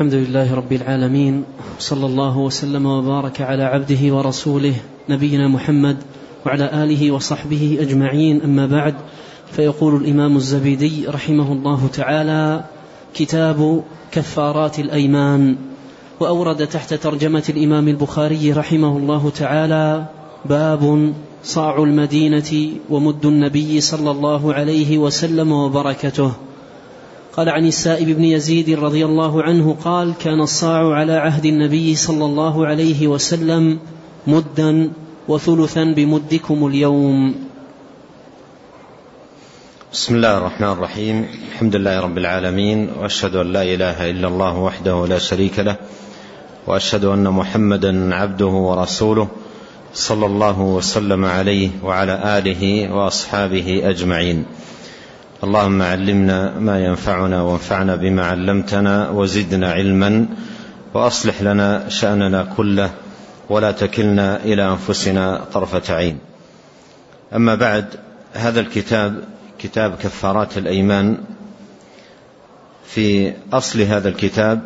الحمد لله رب العالمين صلى الله وسلم وبارك على عبده ورسوله نبينا محمد وعلى آله وصحبه أجمعين. أما بعد فيقول الإمام الزبيدي رحمه الله تعالى كتاب كفارات الأيمان. وأورد تحت ترجمة الإمام البخاري رحمه الله تعالى باب صاع المدينة ومد النبي صلى الله عليه وسلم وبركته. قال عن السائب بن يزيد رضي الله عنه قال كان الصاع على عهد النبي صلى الله عليه وسلم مدا وثلثا بمدكم اليوم. بسم الله الرحمن الرحيم. الحمد لله رب العالمين وأشهد أن لا إله إلا الله وحده لا شريك له وأشهد أن محمدا عبده ورسوله صلى الله وسلم عليه وعلى آله وأصحابه أجمعين. اللهم علمنا ما ينفعنا وانفعنا بما علمتنا وزدنا علما وأصلح لنا شأننا كله ولا تكلنا إلى أنفسنا طرفة عين. أما بعد هذا الكتاب كتاب كفارات الأيمان. في أصل هذا الكتاب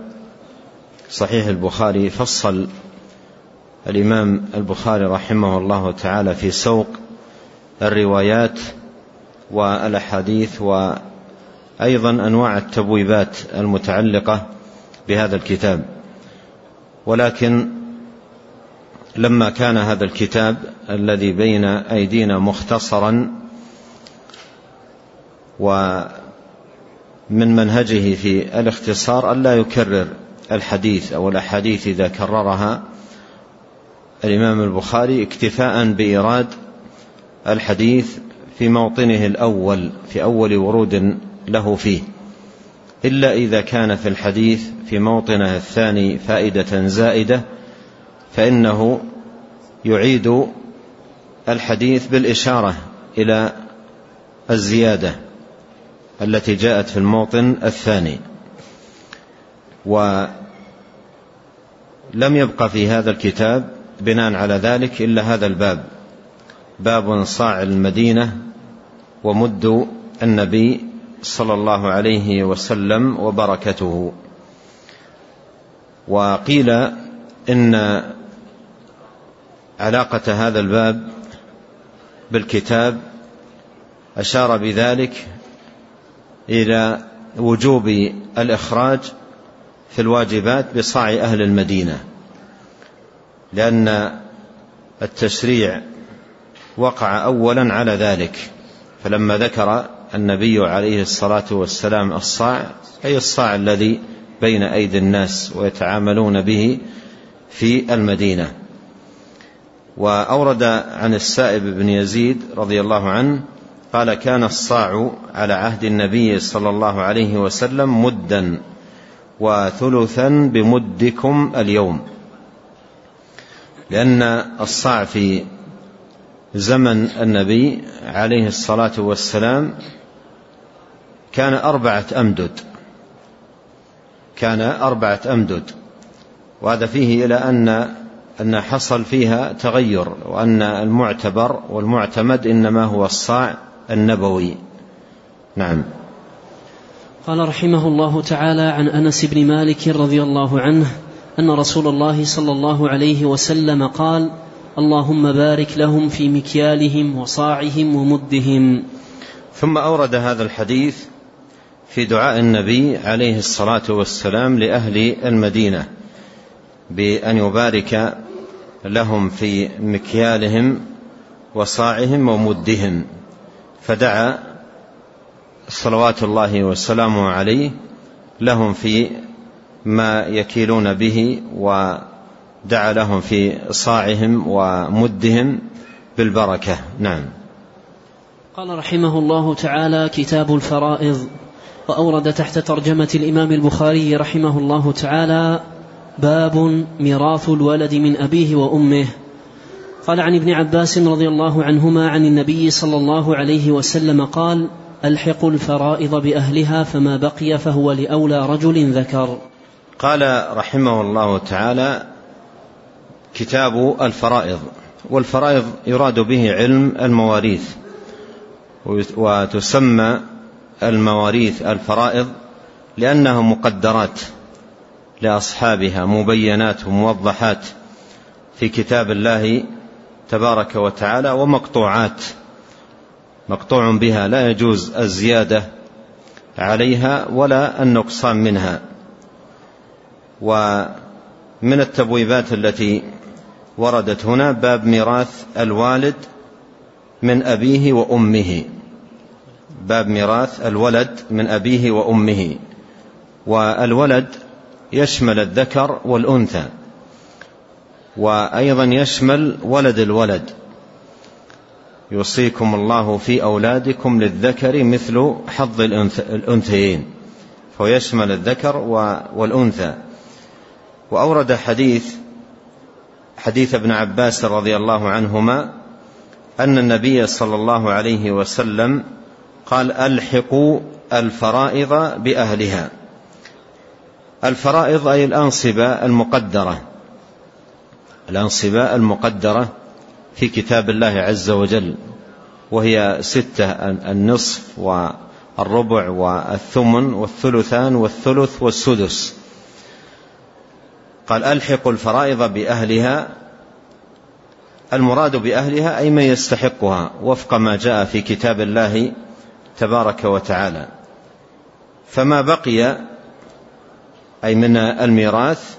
صحيح البخاري فصل الإمام البخاري رحمه الله تعالى في سوق الروايات والأحاديث وأيضا أنواع التبويبات المتعلقة بهذا الكتاب. ولكن لما كان هذا الكتاب الذي بين أيدينا مختصرا ومن منهجه في الاختصار الا يكرر الحديث أو الأحاديث إذا كررها الإمام البخاري اكتفاء بإيراد الحديث في موطنه الأول في أول ورود له فيه إلا إذا كان في الحديث في موطنه الثاني فائدة زائدة فإنه يعيد الحديث بالإشارة إلى الزيادة التي جاءت في الموطن الثاني. ولم يبق في هذا الكتاب بناء على ذلك إلا هذا الباب. باب صاع المدينة ومد النبي صلى الله عليه وسلم وبركته. وقيل إن علاقة هذا الباب بالكتاب أشار بذلك إلى وجوب الإخراج في الواجبات بصاع أهل المدينة لأن التشريع وقع اولا على ذلك. فلما ذكر النبي عليه الصلاة والسلام الصاع أي الصاع الذي بين أيدي الناس ويتعاملون به في المدينة. وأورد عن السائب بن يزيد رضي الله عنه قال كان الصاع على عهد النبي صلى الله عليه وسلم مدا وثلثا بمدكم اليوم. لأن الصاع في زمن النبي عليه الصلاة والسلام كان أربعة أمدد. كان أربعة أمدد. وهذا فيه إلى أن أن حصل فيها تغير وأن المعتبر والمعتمد إنما هو الصاع النبوي. نعم. قال رحمه الله تعالى عن أنس بن مالك رضي الله عنه أن رسول الله صلى الله عليه وسلم قال اللهم بارك لهم في مكيالهم وصاعهم ومدهم. ثم أورد هذا الحديث في دعاء النبي عليه الصلاة والسلام لأهل المدينة بأن يبارك لهم في مكيالهم وصاعهم ومدهم. فدعا صلوات الله وسلامه عليه لهم في ما يكيلون به و دعا لهم في صاعهم ومدهم بالبركة. نعم. قال رحمه الله تعالى كتاب الفرائض. وأورد تحت ترجمة الإمام البخاري رحمه الله تعالى باب ميراث الولد من أبيه وأمه. قال عن ابن عباس رضي الله عنهما عن النبي صلى الله عليه وسلم قال الحقوا الفرائض بأهلها فما بقي فهو لأولى رجل ذكر. قال رحمه الله تعالى كتاب الفرائض والفرائض يراد به علم المواريث وتسمى المواريث الفرائض لأنها مقدرات لأصحابها مبينات وموضحات في كتاب الله تبارك وتعالى ومقطوعات مقطوع بها لا يجوز الزيادة عليها ولا النقصان منها. ومن التبويبات التي وردت هنا باب ميراث الوالد من أبيه وأمه. باب ميراث الولد من أبيه وأمه. والولد يشمل الذكر والأنثى. وأيضا يشمل ولد الولد. يوصيكم الله في أولادكم للذكر مثل حظ الأنثيين. فيشمل الذكر والأنثى. وأورد حديث حديث ابن عباس رضي الله عنهما أن النبي صلى الله عليه وسلم قال ألحقوا الفرائض بأهلها. الفرائض أي الأنصبة المقدرة. الأنصبة المقدرة في كتاب الله عز وجل وهي ستة النصف والربع والثمن والثلثان والثلث والسدس. قال ألحقوا الفرائض بأهلها المراد بأهلها أي من يستحقها وفق ما جاء في كتاب الله تبارك وتعالى. فما بقي أي من الميراث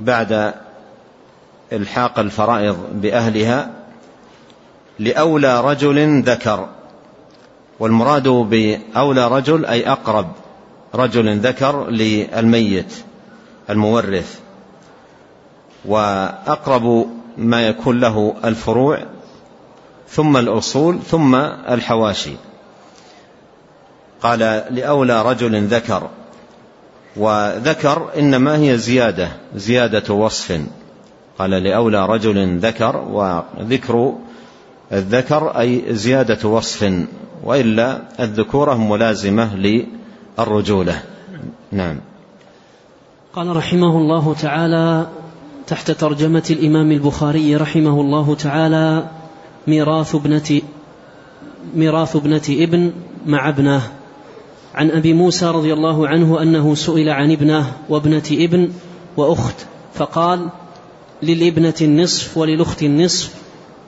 بعد إلحاق الفرائض بأهلها لأولى رجل ذكر والمراد بأولى رجل أي أقرب رجل ذكر للميت المورث. وأقرب ما يكون له الفروع ثم الأصول ثم الحواشي. قال لأولى رجل ذكر. وذكر إنما هي زيادة زيادة وصف. قال لأولى رجل ذكر وذكر الذكر أي زيادة وصف وإلا الذكورة ملازمة للرجولة. نعم. قال رحمه الله تعالى تحت ترجمة الإمام البخاري رحمه الله تعالى ميراث ابنة ميراث ابنة ابن مع ابنه. عن أبي موسى رضي الله عنه أنه سئل عن ابنه وابنة ابن وأخت فقال للابنة النصف وللأخت النصف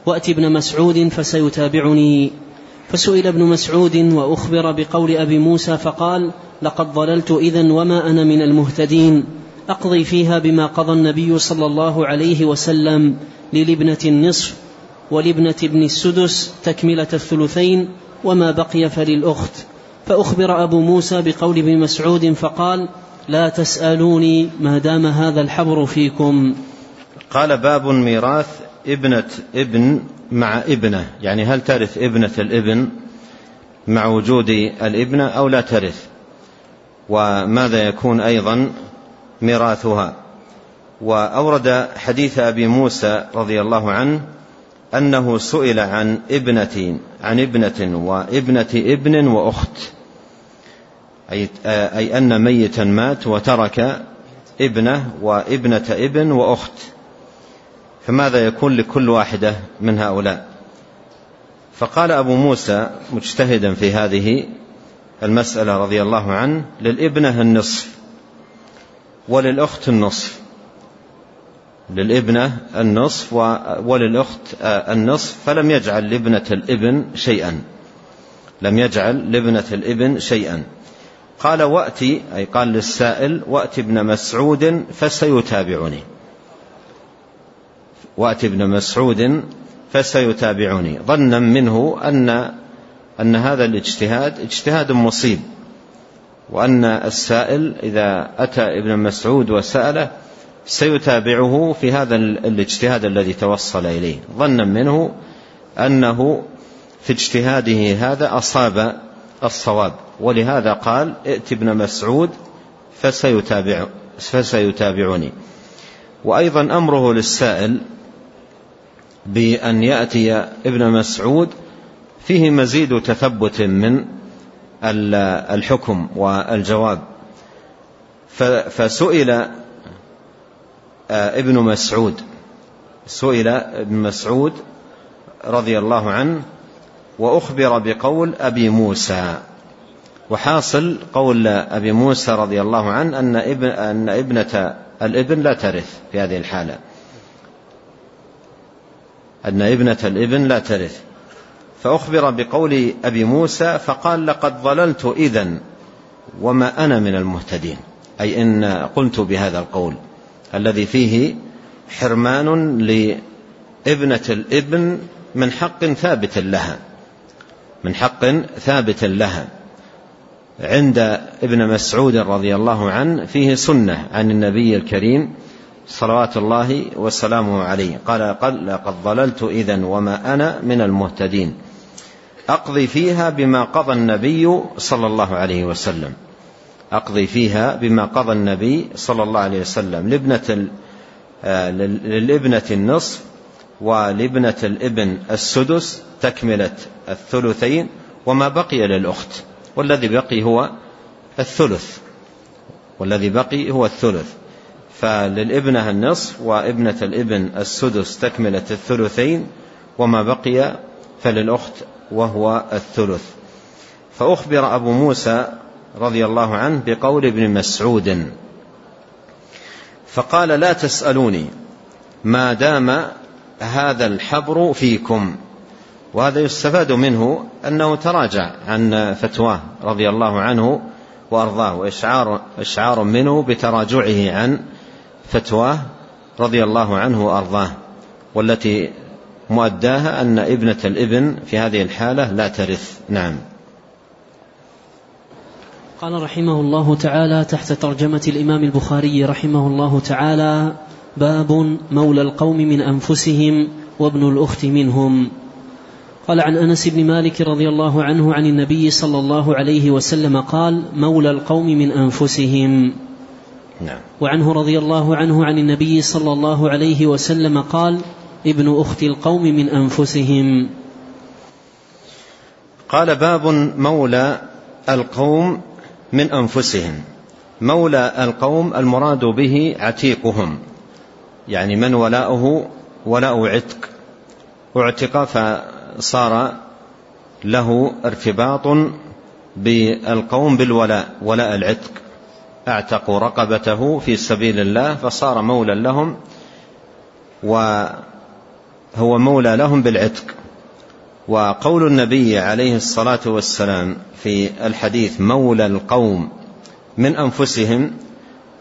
وأت ابن مسعود فسيتابعني. فسئل ابن مسعود وأخبر بقول أبي موسى فقال لقد ضللت إذا وما أنا من المهتدين. أقضي فيها بما قضى النبي صلى الله عليه وسلم للابنة النصف ولابنة ابن السدس تكملة الثلثين وما بقي فللأخت. فأخبر أبو موسى بقول ابن مسعود فقال لا تسألوني ما دام هذا الحبر فيكم. قال باب ميراث ابنة ابن مع ابنة. يعني هل ترث ابنة الابن مع وجود الابنة أو لا ترث؟ وماذا يكون أيضا؟ ميراثها. وأورد حديث أبي موسى رضي الله عنه أنه سئل عن ابنة عن ابنة وابنة ابن وأخت. أي, أي أن ميتا مات وترك ابنة وابنة ابن وأخت. فماذا يكون لكل واحدة من هؤلاء؟ فقال أبو موسى مجتهدا في هذه المسألة رضي الله عنه للابنة النصف. وللأخت النصف. للابنة النصف وللأخت النصف فلم يجعل لابنة الابن شيئا. لم يجعل لابنة الابن شيئا. قال وأتي أي قال للسائل وأتي ابن مسعود فسيتابعني. وأتي ابن مسعود فسيتابعني. ظنا منه أن أن هذا الاجتهاد اجتهاد مصيب. وأن السائل إذا أتى ابن مسعود وسأله سيتابعه في هذا الاجتهاد الذي توصل إليه. ظنا منه أنه في اجتهاده هذا أصاب الصواب ولهذا قال ائت ابن مسعود فسيتابع فسيتابعني. وأيضا أمره للسائل بأن يأتي ابن مسعود فيه مزيد تثبت من الحكم والجواب. فسئل آه، ابن مسعود سئل ابن مسعود رضي الله عنه وأخبر بقول أبي موسى. وحاصل قول أبي موسى رضي الله عنه أن, ابن أن ابنة الابن لا ترث في هذه الحالة. أن ابنة الابن لا ترث. فأخبر بقول أبي موسى فقال لقد ضللت إذا وما أنا من المهتدين. أي إن قلت بهذا القول الذي فيه حرمان لابنة الابن من حق ثابت لها من حق ثابت لها. عند ابن مسعود رضي الله عنه فيه سنة عن النبي الكريم صلوات الله وسلامه عليه. قال لقد ضللت إذا وما أنا من المهتدين. أقضي فيها بما قضى النبي صلى الله عليه وسلم. أقضي فيها بما قضى النبي صلى الله عليه وسلم. لابنة آه، للابنة النصف ولابنة الابن السدس تكملة الثلثين وما بقي للأخت. والذي بقي هو الثلث. والذي بقي هو الثلث. فللابنة النصف وابنة الابن السدس تكملة الثلثين وما بقي فللأخت وهو الثلث. فأخبر أبو موسى رضي الله عنه بقول ابن مسعود فقال لا تسألوني ما دام هذا الحبر فيكم. وهذا يستفاد منه أنه تراجع عن فتواه رضي الله عنه وأرضاه وإشعار إشعار منه بتراجعه عن فتواه رضي الله عنه وأرضاه والتي مؤداها أن ابنة الابن في هذه الحالة لا ترث. نعم. قال رحمه الله تعالى تحت ترجمة الإمام البخاري رحمه الله تعالى باب مولى القوم من أنفسهم وابن الأخت منهم. قال عن أنس بن مالك رضي الله عنه عن النبي صلى الله عليه وسلم قال مولى القوم من أنفسهم. نعم. وعنه رضي الله عنه عن النبي صلى الله عليه وسلم قال ابن أخت القوم من أنفسهم. قال باب مولى القوم من أنفسهم. مولى القوم المراد به عتيقهم يعني من ولاؤه؟ ولاء عتق. اعتق فصار له ارتباط بالقوم بالولاء ولاء العتق. اعتقوا رقبته في سبيل الله فصار مولى لهم وهو مولى لهم بالعتق. وقول النبي عليه الصلاة والسلام في الحديث مولى القوم من أنفسهم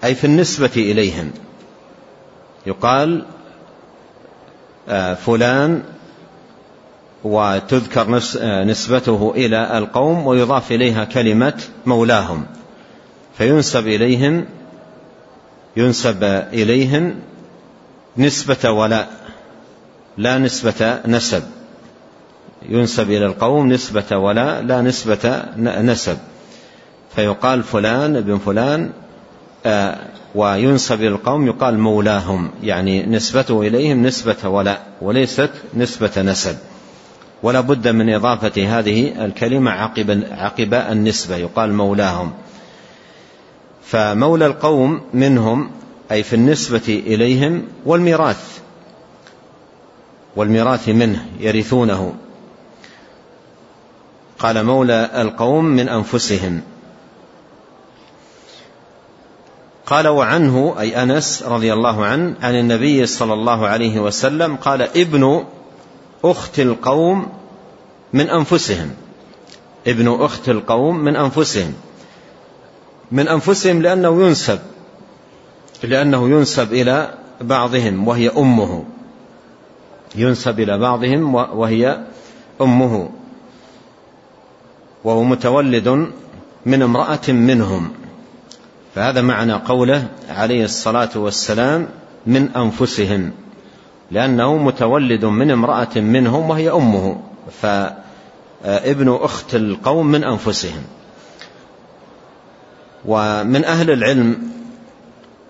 أي في النسبة إليهم يقال آه، فلان وتذكر آه، نسبته إلى القوم ويضاف إليها كلمة مولاهم. فينسب إليهم ينسب إليهم نسبة ولاء. لا نسبة نسب. ينسب إلى القوم نسبة ولاء لا نسبة نسب. فيقال فلان ابن فلان آه، وينسب إلى القوم يقال مولاهم يعني نسبته إليهم نسبة ولاء وليست نسبة نسب. ولا بد من إضافة هذه الكلمة عقب, عقب النسبة يقال مولاهم. فمولى القوم منهم أي في النسبة إليهم والميراث. والميراث منه يرثونه. قال مولى القوم من أنفسهم. قال وعنه أي أنس رضي الله عنه عن النبي صلى الله عليه وسلم قال ابن أخت القوم من أنفسهم. ابن أخت القوم من أنفسهم. من أنفسهم لأنه ينسب لأنه ينسب إلى بعضهم وهي أمه. ينسب إلى بعضهم وهي أمه. وهو متولد من امرأة منهم. فهذا معنى قوله عليه الصلاة والسلام من أنفسهم لأنه متولد من امرأة منهم وهي أمه. فابن أخت القوم من أنفسهم. ومن أهل العلم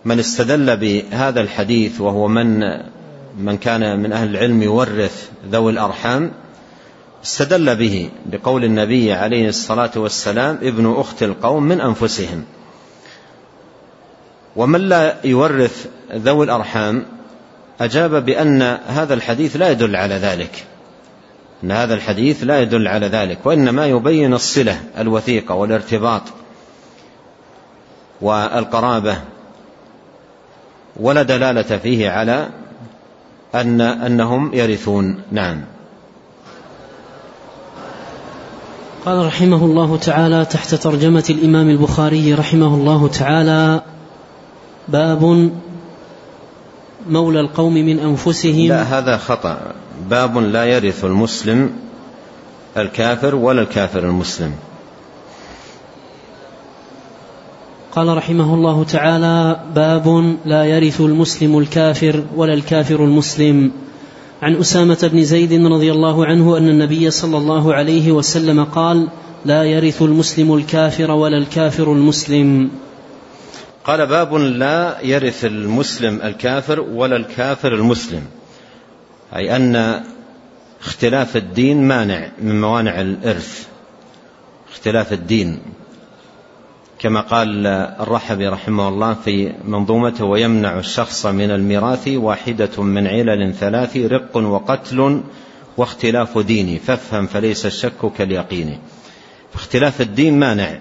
من استدل بهذا الحديث وهو من من كان من أهل العلم يورث ذوي الأرحام استدل به بقول النبي عليه الصلاة والسلام ابن أخت القوم من أنفسهم. ومن لا يورث ذوي الأرحام أجاب بأن هذا الحديث لا يدل على ذلك. أن هذا الحديث لا يدل على ذلك وإنما يبين الصلة الوثيقة والارتباط والقرابة ولا دلالة فيه على أن أنهم يرثون. نعم. قال رحمه الله تعالى تحت ترجمة الإمام البخاري رحمه الله تعالى باب مولى القوم من أنفسهم. لا هذا خطأ. باب لا يرث المسلم الكافر ولا الكافر المسلم. قال رحمه الله تعالى باب لا يرث المسلم الكافر ولا الكافر المسلم. عن أسامة بن زيد رضي الله عنه أن النبي صلى الله عليه وسلم قال لا يرث المسلم الكافر ولا الكافر المسلم. قال باب لا يرث المسلم الكافر ولا الكافر المسلم. أي أن اختلاف الدين مانع من موانع الإرث. اختلاف الدين. كما قال الرحبي رحمه الله في منظومته ويمنع الشخص من الميراث واحدة من علل ثلاث رق وقتل واختلاف ديني. فافهم فليس الشك كاليقين. اختلاف الدين مانع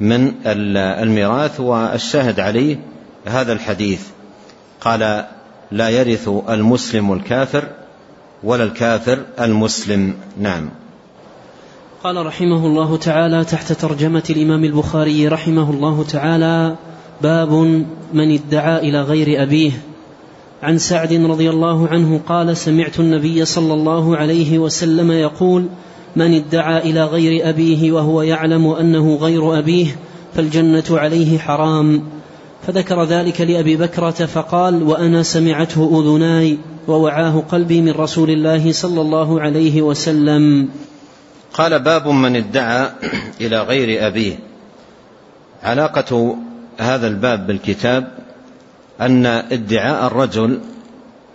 من الميراث والشاهد عليه هذا الحديث. قال لا يرث المسلم الكافر ولا الكافر المسلم. نعم. قال رحمه الله تعالى تحت ترجمة الإمام البخاري رحمه الله تعالى باب من ادعى إلى غير أبيه. عن سعد رضي الله عنه قال سمعت النبي صلى الله عليه وسلم يقول من ادعى إلى غير أبيه وهو يعلم أنه غير أبيه فالجنة عليه حرام. فذكر ذلك لأبي بكرة فقال وأنا سمعته أذناي ووعاه قلبي من رسول الله صلى الله عليه وسلم. قال باب من ادعى إلى غير أبيه. علاقة هذا الباب بالكتاب أن ادعاء الرجل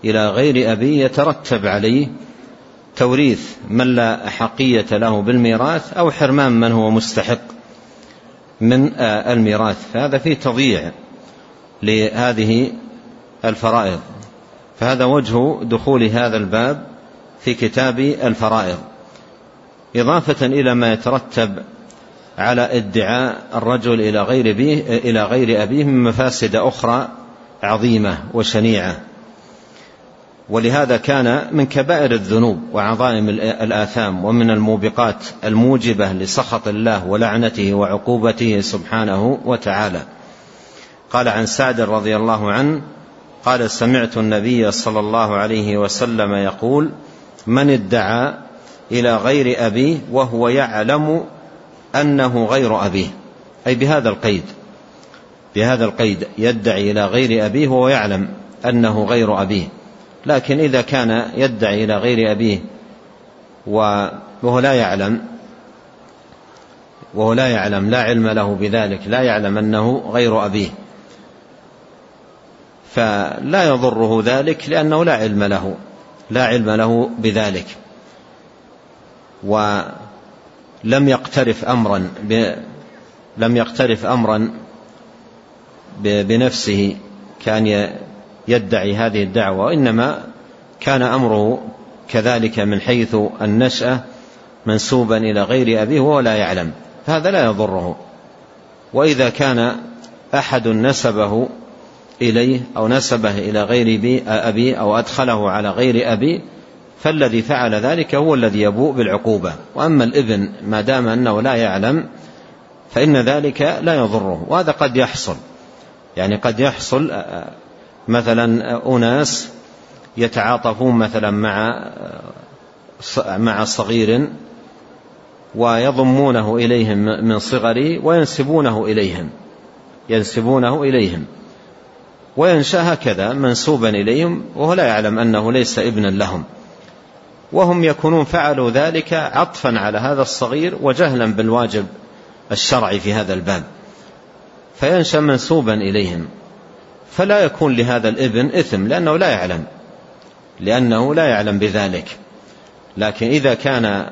إلى غير أبيه يترتب عليه توريث من لا حقية له بالميراث أو حرمان من هو مستحق من الميراث. فهذا فيه تضييع لهذه الفرائض. فهذا وجه دخول هذا الباب في كتاب الفرائض. إضافة إلى ما يترتب على ادعاء الرجل إلى غير أبيه إلى غير أبيه من مفاسد أخرى عظيمة وشنيعة. ولهذا كان من كبائر الذنوب وعظائم الآثام ومن الموبقات الموجبة لسخط الله ولعنته وعقوبته سبحانه وتعالى. قال عن سعد رضي الله عنه قال سمعت النبي صلى الله عليه وسلم يقول من ادعى إلى غير أبيه وهو يعلم أنه غير أبيه. أي بهذا القيد. بهذا القيد يدعي إلى غير أبيه وهو يعلم أنه غير أبيه. لكن إذا كان يدعي إلى غير أبيه وهو لا يعلم وهو لا يعلم لا علم له بذلك لا يعلم أنه غير أبيه فلا يضره ذلك لأنه لا علم له لا علم له بذلك. ولم يقترف أمرا لم يقترف أمرا بنفسه كان يدعي هذه الدعوة وإنما كان أمره كذلك من حيث النشأة منسوبا إلى غير أبيه وهو لا يعلم هذا لا يضره. وإذا كان أحد نسبه إليه أو نسبه إلى غير أبيه أو أدخله على غير أبيه فالذي فعل ذلك هو الذي يبوء بالعقوبة. وأما الابن ما دام أنه لا يعلم فإن ذلك لا يضره. وهذا قد يحصل. يعني قد يحصل مثلا أناس يتعاطفون مثلا مع مع صغير ويضمونه إليهم من صغره وينسبونه إليهم ينسبونه إليهم. وينشأ هكذا منسوبا إليهم وهو لا يعلم أنه ليس ابنا لهم. وهم يكونون فعلوا ذلك عطفا على هذا الصغير وجهلا بالواجب الشرعي في هذا الباب. فينشأ منسوبا إليهم. فلا يكون لهذا الابن إثم لأنه لا يعلم. لأنه لا يعلم بذلك. لكن إذا كان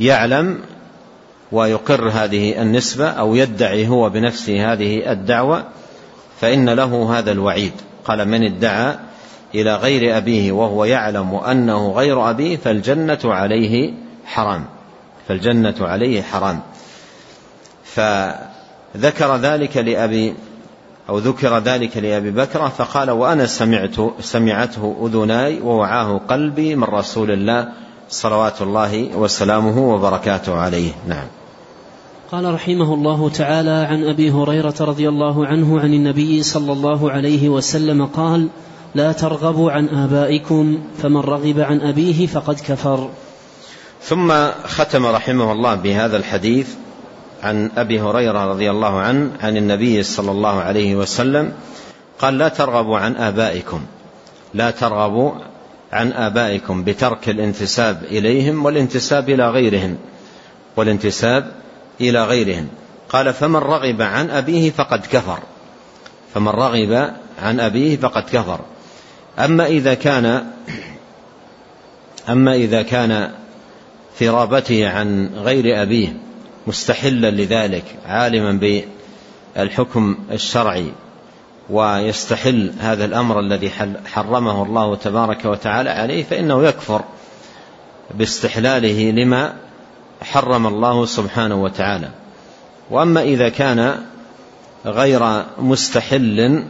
يعلم ويقر هذه النسبة أو يدعي هو بنفسه هذه الدعوة فإن له هذا الوعيد. قال من ادعى إلى غير أبيه وهو يعلم أنه غير أبيه فالجنة عليه حرام. فالجنة عليه حرام. فذكر ذلك لأبي أو ذكر ذلك لأبي بكر فقال وأنا سمعت سمعته أذناي ووعاه قلبي من رسول الله صلوات الله وسلامه وبركاته عليه. نعم. قال رحمه الله تعالى عن أبي هريرة رضي الله عنه عن النبي صلى الله عليه وسلم قال لا ترغبوا عن آبائكم فمن رغب عن أبيه فقد كفر. ثم ختم رحمه الله بهذا الحديث عن أبي هريرة رضي الله عنه عن النبي صلى الله عليه وسلم قال لا ترغبوا عن آبائكم لا ترغبوا عن آبائكم بترك الانتساب إليهم والانتساب إلى غيرهم والانتساب إلى غيرهم. قال فمن رغب عن أبيه فقد كفر فمن رغب عن أبيه فقد كفر. أما إذا كان أما إذا كان في رابته عن غير أبيه مستحلا لذلك عالما بالحكم الشرعي ويستحل هذا الأمر الذي حرمه الله تبارك وتعالى عليه فإنه يكفر باستحلاله لما حرم الله سبحانه وتعالى. وأما إذا كان غير مستحل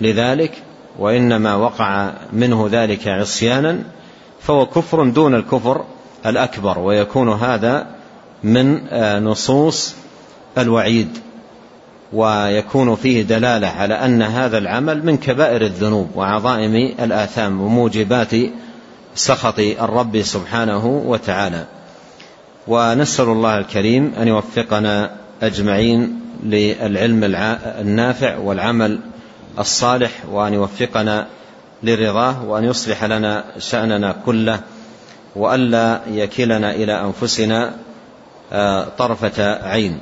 لذلك وإنما وقع منه ذلك عصيانا فهو كفر دون الكفر الأكبر ويكون هذا من نصوص الوعيد ويكون فيه دلالة على أن هذا العمل من كبائر الذنوب وعظائم الآثام وموجبات سخط الرب سبحانه وتعالى. ونسأل الله الكريم أن يوفقنا أجمعين للعلم النافع والعمل الصالح وأن يوفقنا لرضاه وأن يصلح لنا شأننا كله وألا يكلنا إلى أنفسنا طرفة عين.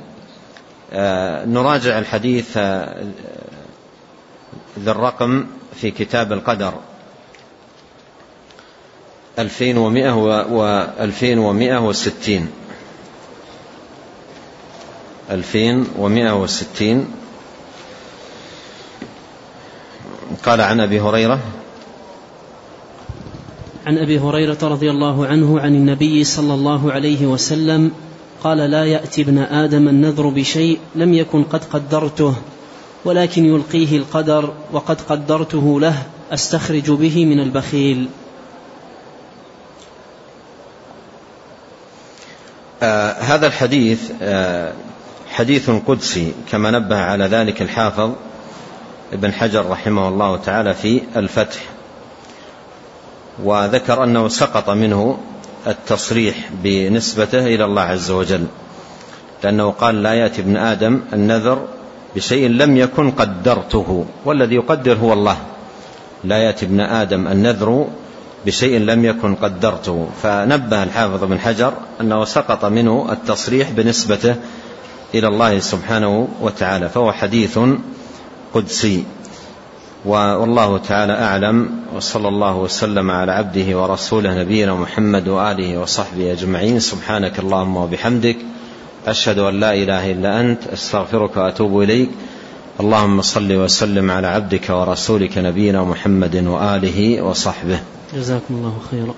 نراجع الحديث ذا الرقم في كتاب القدر. 2100 و 2160 2160 قال عن أبي هريرة عن أبي هريرة رضي الله عنه عن النبي صلى الله عليه وسلم قال لا يأتي ابن آدم النذر بشيء لم يكن قد قدرته ولكن يلقيه القدر وقد قدرته له أستخرج به من البخيل. آه هذا الحديث آه حديث قدسي كما نبه على ذلك الحافظ. ابن حجر رحمه الله تعالى في الفتح وذكر أنه سقط منه التصريح بنسبته إلى الله عز وجل لأنه قال لا يأتي ابن آدم النذر بشيء لم يكن قدرته والذي يقدر هو الله. لا يأتي ابن آدم النذر بشيء لم يكن قدرته. فنبه الحافظ بن حجر أنه سقط منه التصريح بنسبته إلى الله سبحانه وتعالى فهو حديث قدسي والله تعالى أعلم وصلى الله وسلم على عبده ورسوله نبينا محمد وآله وصحبه أجمعين. سبحانك اللهم وبحمدك أشهد أن لا إله إلا أنت أستغفرك وأتوب إليك. اللهم صل وسلم على عبدك ورسولك نبينا محمد وآله وصحبه. جزاكم الله خيرا.